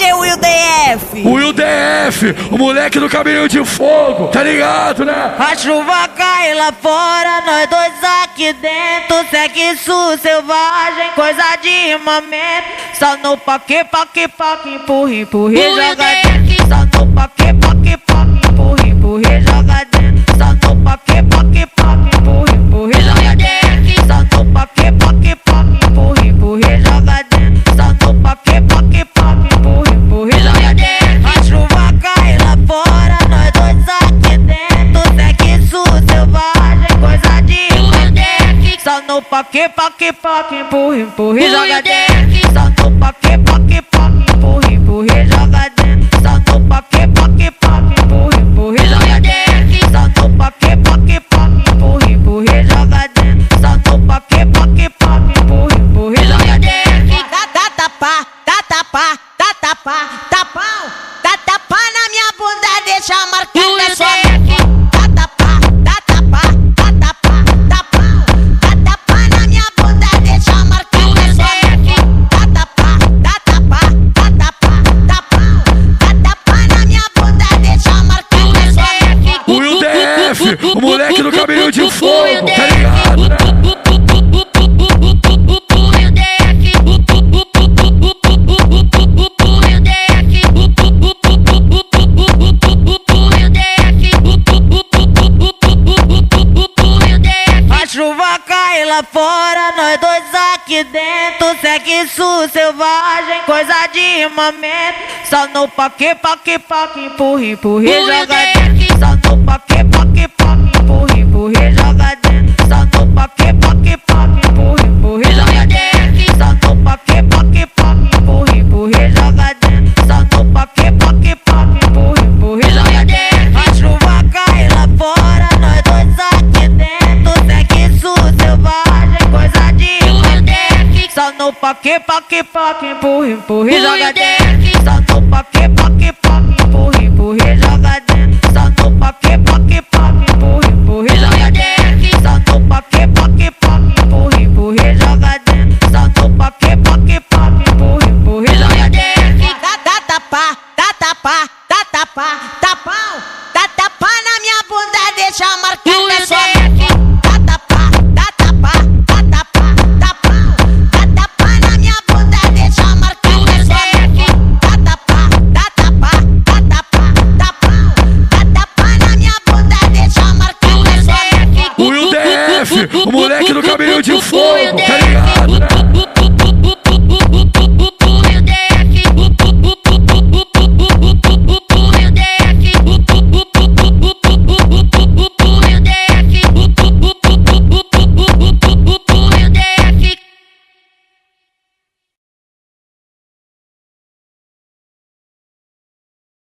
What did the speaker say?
DJ Will DF. Will DF, o moleque do cabelinho de fogo, tá ligado, né? A chuva cai lá fora, nós dois aqui dentro. Sexo selvagem, coisa de momento. Só no paque, paque, paque, empurri, empurri, joga paque, paque, paque, empurri, empurri, joga dentro. Só no paque, paque, paque, O moleque do cabelinho de fogo, tá ligado, né? A chuva cai lá fora, nós dois aqui dentro. Sexo selvagem, coisa de momento. Só no paque, paque, paque, empurri, empurri, joga dentro. No paque, paque, paque, empurri, empurri, joga dentro. Só no paque, paque, paque, empurri, empurri, joga dentro. Só no paque, paque, paque, empurri, empurri, joga dentro. Só no paque, paque, paque, empurri, empurri, joga dentro. Só no paque, paque, paque, empurri, empurri, joga dentro. Dá, dá tapa, dá tapa, dá tapa, tapão, dá tapa na minha bunda, deixa marcada sua moleque do cabelinho de fogo, tá ligado?